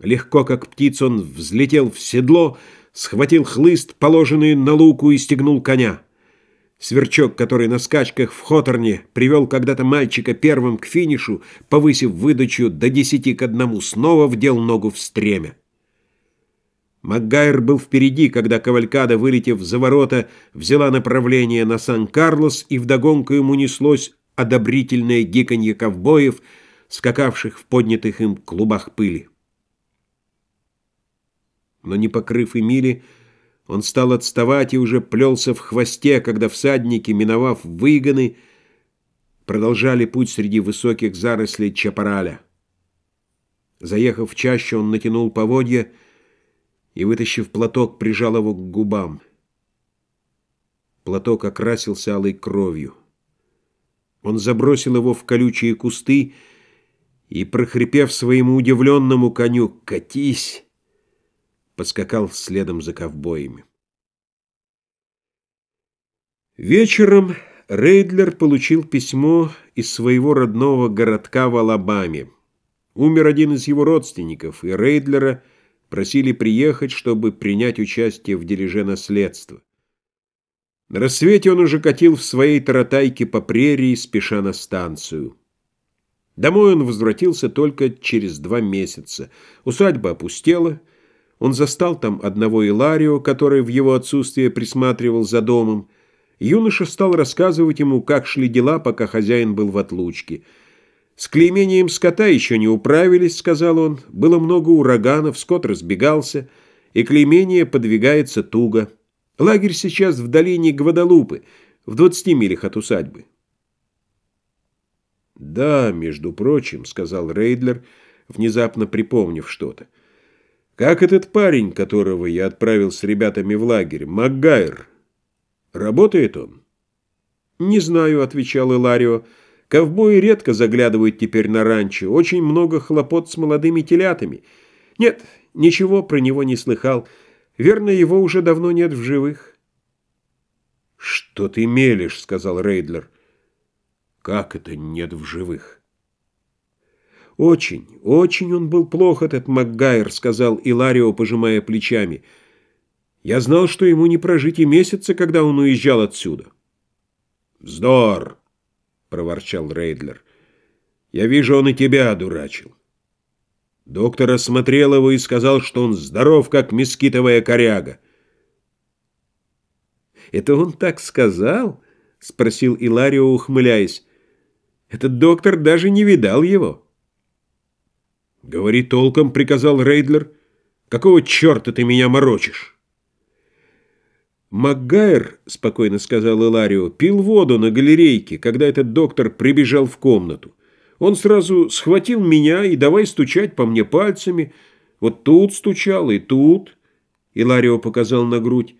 Легко, как птица, он взлетел в седло, схватил хлыст, положенный на луку, и стегнул коня. Сверчок, который на скачках в Хоторне привел когда-то мальчика первым к финишу, повысив выдачу до десяти к одному, снова вдел ногу в стремя. Макгайр был впереди, когда Кавалькада, вылетев за ворота, взяла направление на Сан-Карлос, и вдогонку ему неслось одобрительное гиканье ковбоев, скакавших в поднятых им клубах пыли. Но не покрыв и мили, он стал отставать и уже плелся в хвосте, когда всадники, миновав выгоны, продолжали путь среди высоких зарослей чапараля. Заехав в чащу, он натянул поводья и, вытащив платок, прижал его к губам. Платок окрасился алой кровью. Он забросил его в колючие кусты и, прохрипев своему удивленному коню «Катись!», поскакал следом за ковбоями. Вечером Рейдлер получил письмо из своего родного городка в Алабаме. Умер один из его родственников, и Рейдлера просили приехать, чтобы принять участие в дележе наследства. На рассвете он уже катил в своей таратайке по прерии, спеша на станцию. Домой он возвратился только через два месяца. Усадьба опустела, он застал там одного Иларио, который в его отсутствие присматривал за домом. Юноша стал рассказывать ему, как шли дела, пока хозяин был в отлучке. «С клеймением скота еще не управились», — сказал он. «Было много ураганов, скот разбегался, и клеймение подвигается туго. Лагерь сейчас в долине Гвадалупы, в двадцати милях от усадьбы». «Да, между прочим», — сказал Рейдлер, внезапно припомнив что-то. Как этот парень, которого я отправил с ребятами в лагерь, Макгайр? Работает он? Не знаю, отвечал Иларио. Ковбои редко заглядывают теперь на ранчо. Очень много хлопот с молодыми телятами. Нет, ничего про него не слыхал. Верно, его уже давно нет в живых. «Что ты мелешь?» — сказал Рейдлер. «Как это нет в живых?» «Очень, очень он был плох, этот Макгайр», — сказал Иларио, пожимая плечами. «Я знал, что ему не прожить и месяца, когда он уезжал отсюда». «Вздор!» — проворчал Рейдлер. «Я вижу, он и тебя одурачил». Доктор осмотрел его и сказал, что он здоров, как мескитовая коряга. «Это он так сказал?» — спросил Иларио, ухмыляясь. «Этот доктор даже не видал его». «Говори толком», — приказал Рейдлер. «Какого черта ты меня морочишь?» «Макгайр», — спокойно сказал Иларио, — «пил воду на галерейке, когда этот доктор прибежал в комнату. Он сразу схватил меня и давай стучать по мне пальцами. Вот тут стучал и тут». Иларио показал на грудь.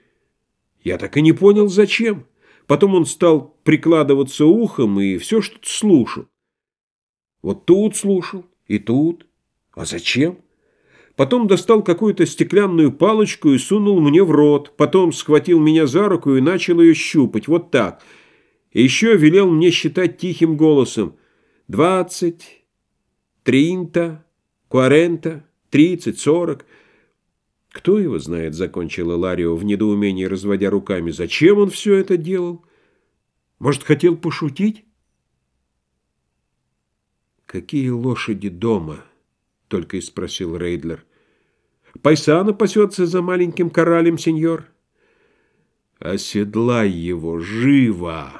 «Я так и не понял, зачем. Потом он стал прикладываться ухом и все что-то слушал. Вот тут слушал и тут». А зачем? Потом достал какую-то стеклянную палочку и сунул мне в рот. Потом схватил меня за руку и начал ее щупать. Вот так. Еще велел мне считать тихим голосом. Двадцать, тринта, куарента, тридцать, сорок. Кто его знает, закончила Ларио в недоумении, разводя руками. Зачем он все это делал? Может, хотел пошутить? Какие лошади дома? Только и спросил Рейдлер. «Пайсана пасется за маленьким коралем, сеньор?» «Оседлай его, живо!»